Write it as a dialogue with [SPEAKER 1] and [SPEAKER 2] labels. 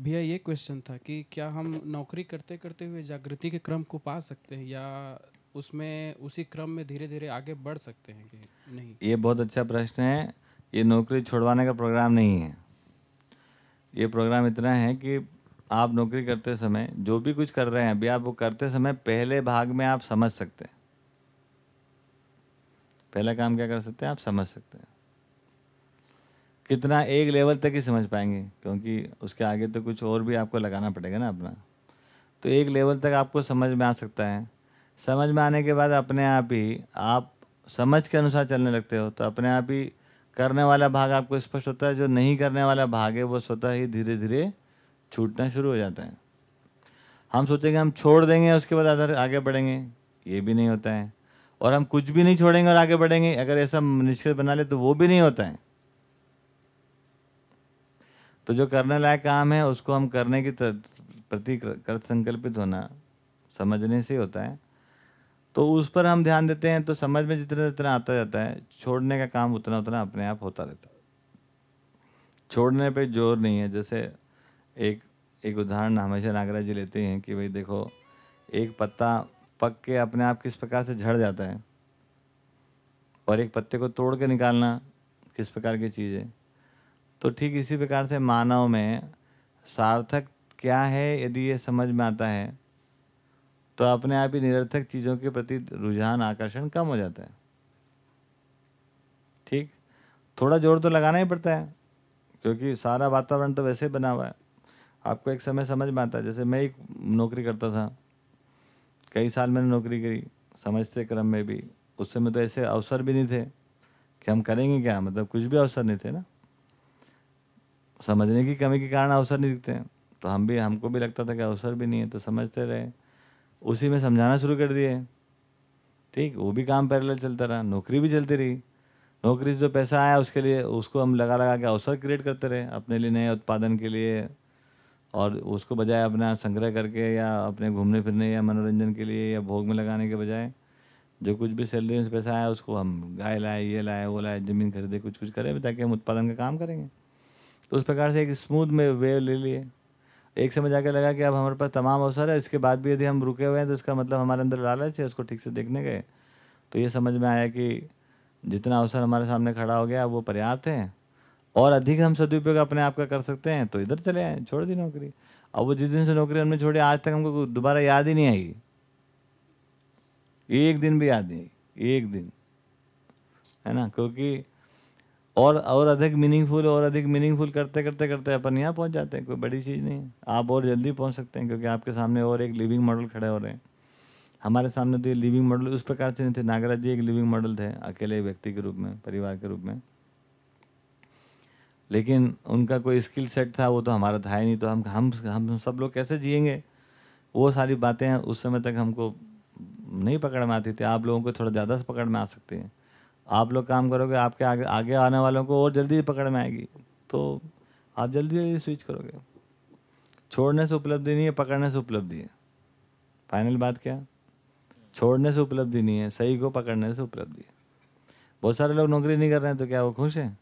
[SPEAKER 1] भैया, ये क्वेश्चन था कि क्या हम नौकरी करते करते हुए जागृति के क्रम को पा सकते हैं या उसमें, उसी क्रम में धीरे धीरे आगे बढ़ सकते हैं कि नहीं?
[SPEAKER 2] ये बहुत अच्छा प्रश्न है। ये नौकरी छोड़वाने का प्रोग्राम नहीं है। ये प्रोग्राम इतना है कि आप नौकरी करते समय, जो भी कुछ कर रहे हैं, अभी आप वो करते समय पहले भाग में आप समझ सकते हैं। पहला काम क्या कर सकते हैं? आप समझ सकते हैं। कितना एक लेवल तक ही समझ पाएँगे, क्योंकि उसके आगे तो कुछ और भी आपको लगाना पड़ेगा ना अपना। तो एक लेवल तक आपको समझ में आ सकता है। समझ में आने के बाद अपने आप ही आप समझ के अनुसार चलने लगते हो तो अपने आप ही करने वाला भाग आपको स्पष्ट होता है, जो नहीं करने वाला भाग है, वो स्वतः ही धीरे धीरे छूटना शुरू हो जाता है। हम सोचेंगे हम छोड़ देंगे, उसके बाद आगे बढ़ेंगे, ये भी नहीं होता है। और हम कुछ भी नहीं छोड़ेंगे और आगे बढ़ेंगे, अगर ऐसा निश्चित बना ले तो वो भी नहीं होता है। तो जो करने लायक काम है, उसको हम करने की प्रति कर संकल्पित होना समझने से होता है। तो उस पर हम ध्यान देते हैं तो समझ में जितना जितना आता जाता है, छोड़ने का काम उतना उतना अपने आप होता रहता है। छोड़ने पे ज़ोर नहीं है, जैसे एक एक उदाहरण हमेशा नागराज जी लेते हैं कि भाई देखो, एक पत्ता पक के अपने आप किस प्रकार से झड़ जाता है, और एक पत्ते को तोड़ के निकालना किस प्रकार की चीज़ है। तो ठीक इसी प्रकार से मानव में सार्थक क्या है यदि ये समझ में आता है तो अपने आप ही निरर्थक चीज़ों के प्रति रुझान, आकर्षण कम हो जाता है। ठीक? थोड़ा ज़ोर तो लगाना ही पड़ता है, क्योंकि सारा वातावरण तो वैसे ही बना हुआ है। आपको एक समय समझ में आता है, जैसे मैं एक नौकरी करता था, कई साल मैंने नौकरी करी, समझते क्रम में भी। उस समय तो ऐसे अवसर भी नहीं थे कि हम करेंगे क्या? मतलब कुछ भी अवसर नहीं थे ना। समझने की कमी के कारण अवसर नहीं दिखते हैं। तो हम भी, हमको भी लगता था कि अवसर भी नहीं है तो समझते रहे। उसी में समझाना शुरू कर दिए। ठीक, वो भी काम पैरेलल चलता रहा, नौकरी भी चलती रही। नौकरी से जो पैसा आया उसके लिए, उसको हम लगा लगा के अवसर क्रिएट करते रहे, अपने लिए नए उत्पादन के लिए, और उसको बजाय अपना संग्रह करके या अपने घूमने फिरने या मनोरंजन के लिए या भोग में लगाने के बजाय, जो कुछ भी सैलरी से पैसा आया उसको हम गाय लाए, ये लाए, वो लाए, ज़मीन खरीदे कुछ कुछ करें, ताकि हम उत्पादन का काम करेंगे। तो उस प्रकार से एक स्मूथ में वेव ले लिए। एक समय जाके लगा कि अब हमारे पास तमाम अवसर है, इसके बाद भी यदि हम रुके हुए हैं तो इसका मतलब हमारे अंदर लालच है, उसको ठीक से देखने गए तो ये समझ में आया कि जितना अवसर हमारे सामने खड़ा हो गया वो पर्याप्त है। और अधिक हम सदुपयोग अपने आप का कर सकते हैं तो इधर चले आए, छोड़ दी नौकरी। अब वो जिस दिन से नौकरी हमने छोड़ी, आज तक हमको दोबारा याद ही नहीं आएगी एक दिन भी याद नहीं एक दिन। है ना? क्योंकि और और अधिक मीनिंगफुल और अधिक मीनिंगफुल करते करते करते अपन यहाँ पहुँच जाते हैं, कोई बड़ी चीज़ नहीं आप और जल्दी पहुँच सकते हैं, क्योंकि आपके सामने और एक लिविंग मॉडल खड़े हो रहे हैं। हमारे सामने तो ये लिविंग मॉडल उस प्रकार से नहीं थे। नागराज जी एक लिविंग मॉडल थे, अकेले व्यक्ति के रूप में, परिवार के रूप में। लेकिन उनका कोई स्किल सेट था, वो तो हमारा था ही नहीं तो हम हम हम सब लोग कैसे जिएँगे? वो सारी बातें उस समय तक हमको नहीं पकड़ में आती थी। आप लोगों को थोड़ा ज़्यादा से पकड़ में आ सकती हैं। आप लोग काम करोगे, आपके आगे आगे आने वालों को और जल्दी पकड़ में आएगी। तो आप जल्दी जल्दी स्विच करोगे। छोड़ने से उपलब्धि नहीं है, पकड़ने से उपलब्धि है। फाइनल बात क्या? छोड़ने से उपलब्धि नहीं है, सही को पकड़ने से उपलब्धि है। बहुत सारे लोग नौकरी नहीं कर रहे हैं तो क्या वो खुश हैं?